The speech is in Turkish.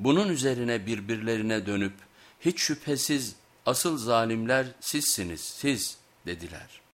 Bunun üzerine birbirlerine dönüp hiç şüphesiz asıl zalimler sizsiniz siz dediler.